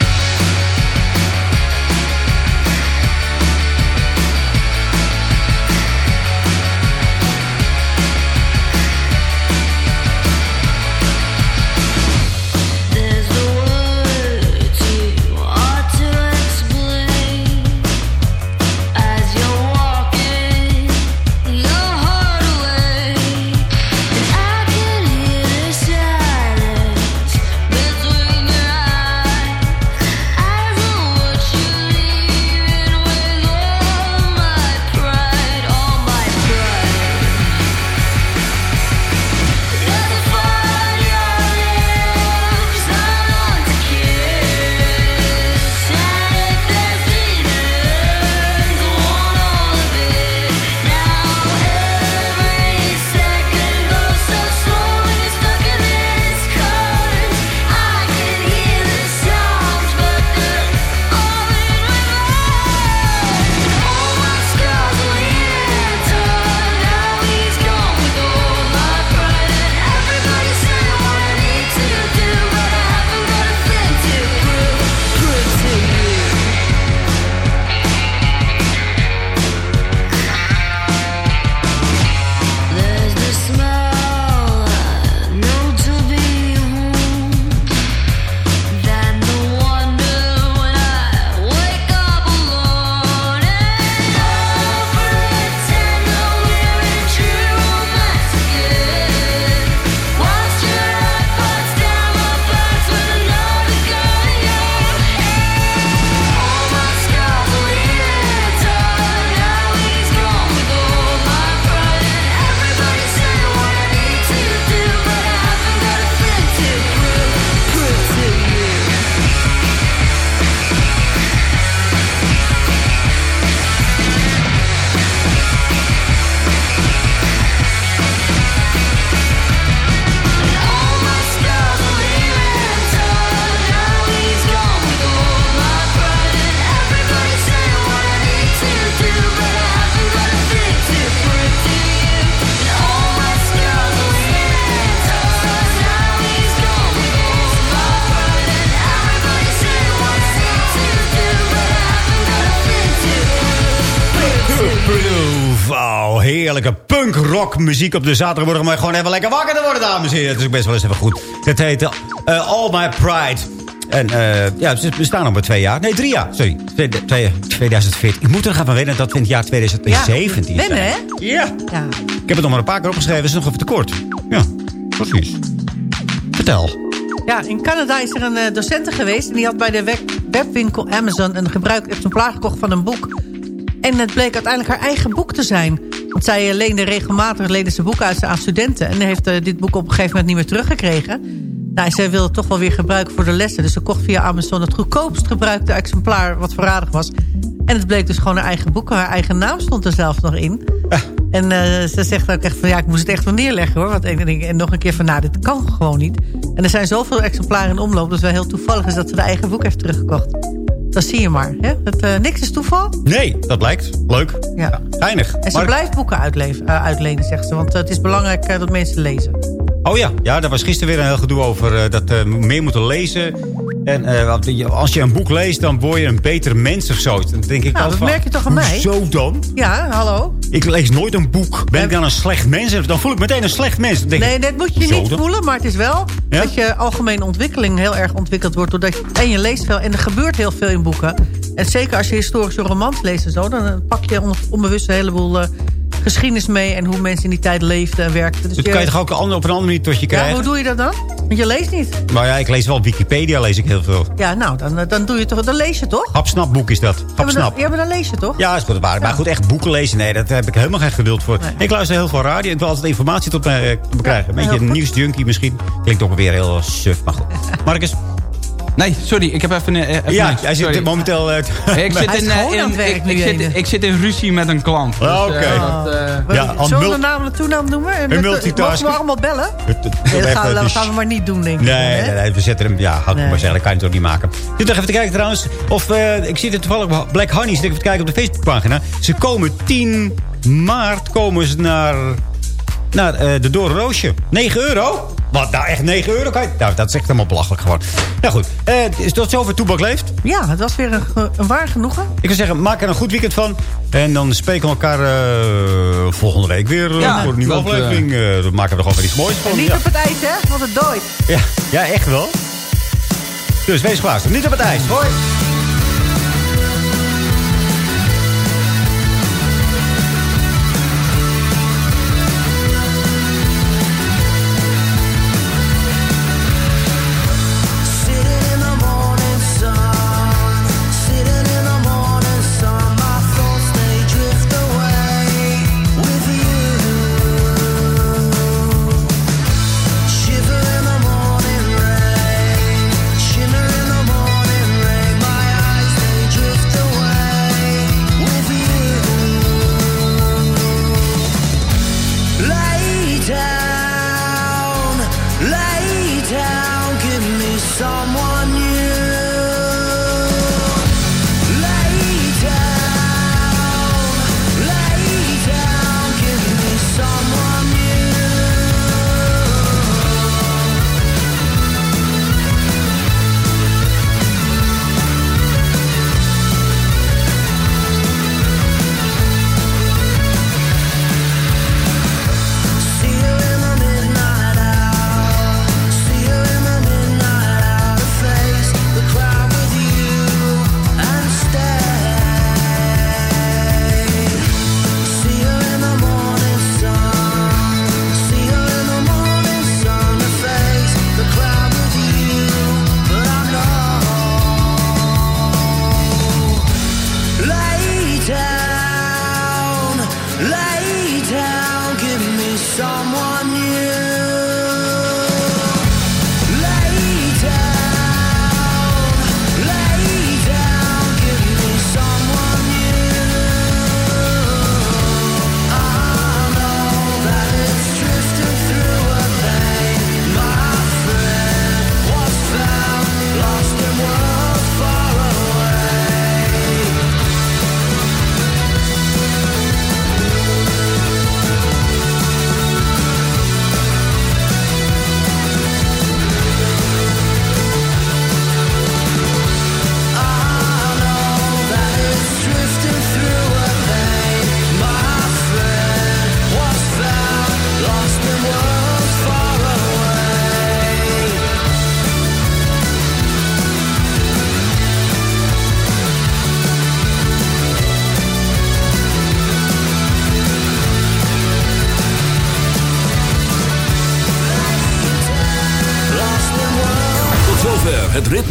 Heerlijke punk-rock muziek op de zaterdagmorgen. Maar gewoon even lekker wakker te worden, dames en heren. Het is ook best wel eens even goed. Het heet eh, All My Pride. En eh, ja, ze bestaan nog maar twee jaar. Nee, drie jaar. Sorry. Twee- twee- 2014. Ik moet er gaan van winnen dat we in het jaar 2017 Wennen, zijn. hè? Ja. Ja. Ik heb het nog maar een paar keer opgeschreven. is nog even te kort. Ja, precies. Vertel. Ja, in Canada is er een docent geweest... en die had bij de web- webwinkel Amazon een gebruikt exemplaar gekocht van een boek. En het bleek uiteindelijk haar eigen boek te zijn. Zij eh, leende regelmatig leende ze boeken uit aan studenten... en heeft eh, dit boek op een gegeven moment niet meer teruggekregen. Nou, zij wilde het toch wel weer gebruiken voor de lessen. Dus ze kocht via Amazon het goedkoopst gebruikte exemplaar... wat verradig was. En het bleek dus gewoon haar eigen boek. Haar eigen naam stond er zelfs nog in. En eh, ze zegt ook echt van ja, ik moest het echt wel neerleggen hoor. Want, en, en, en nog een keer van nou, dit kan gewoon niet. En er zijn zoveel exemplaren in omloop. Dus wel heel toevallig is dat ze de eigen boek heeft teruggekocht. Dat zie je maar. Hè? Het, eh, niks is toeval. Nee, dat blijkt. Leuk. Ja. Geinig. En ze blijft boeken uitleven, eh, uitlenen, zegt ze. Want het is belangrijk eh, dat mensen lezen. Oh ja, ja, daar was gisteren weer een heel gedoe over eh, dat we meer moeten lezen. En eh, als je een boek leest, dan word je een beter mens of zo. Dan denk ik Nou, dat van, merk je toch aan mij? Zo dan? Ja, hallo. Ik lees nooit een boek. Ben ik dan een slecht mens? Dan voel ik meteen een slecht mens. Nee, ik, dat moet je niet dan? voelen. Maar het is wel Ja? dat je algemene ontwikkeling heel erg ontwikkeld wordt. Doordat je, en je leest veel. En er gebeurt heel veel in boeken. En zeker als je historische romans leest en zo. Dan eh, pak je on- onbewust een heleboel eh, geschiedenis mee. En hoe mensen in die tijd leefden en werkten. Dus Dat je- kan je toch ook op een andere manier tot je ja, krijgen? hoe doe je dat dan? Want je leest niet. Maar ja, ik lees wel Wikipedia, lees ik heel veel. Ja, nou, dan, eh, dan doe je toch. Dan lees je toch? Hapsnap boek is dat. Ja, Hapsnap. ja, maar dan lees je toch? Ja, is goed waar. Maar goed, echt boeken lezen, nee, daar heb ik helemaal geen geduld voor. Ik luister heel veel radio. Ik wil altijd informatie tot me, me krijgen. Een beetje heel een nieuwsjunkie misschien. Klinkt ook weer heel suf, maar goed. Marcus? Nee, sorry, ik heb even... eh, even Ja, niks. hij Sorry. zit momenteel... eh, Ik zit, in, eh, in- ik, ik, zit, ik zit in ruzie met een klant. Dus, Ah, eh, oké. eh, We- Ja, Zullen we naam en toenaam noemen? En Een met-. Mogen we allemaal bellen? Het- het- Nee, dat gaan, we, dus- gaan we maar niet doen, denk ik. Nee, nee, nee, we zetten hem... Ja, had ik maar zeggen. Dat kan je toch niet maken. Ik zit nog even te kijken trouwens. Of, eh, ik zie het toevallig... Black Honey zit even te kijken op de Facebookpagina. Ze komen 10 maart komen ze naar... Naar eh, de Doornroosje. 9 euro? Wat, nou echt 9 euro? Kan je- Nou, dat is echt helemaal belachelijk gewoon. Nou goed, eh, is tot zover Toebak Leeft. Ja, het was weer een, een waar genoegen. Ik wil zeggen, maak er een goed weekend van. En dan spreken we elkaar eh, volgende week weer Ja, voor een nieuwe dat, aflevering. Eh, dan maken we er gewoon weer iets moois van. En niet Ja. op het ijs, hè? Want het dooit. Ja, ja, echt wel. Dus wees klaar. Niet op het ijs. Hoi.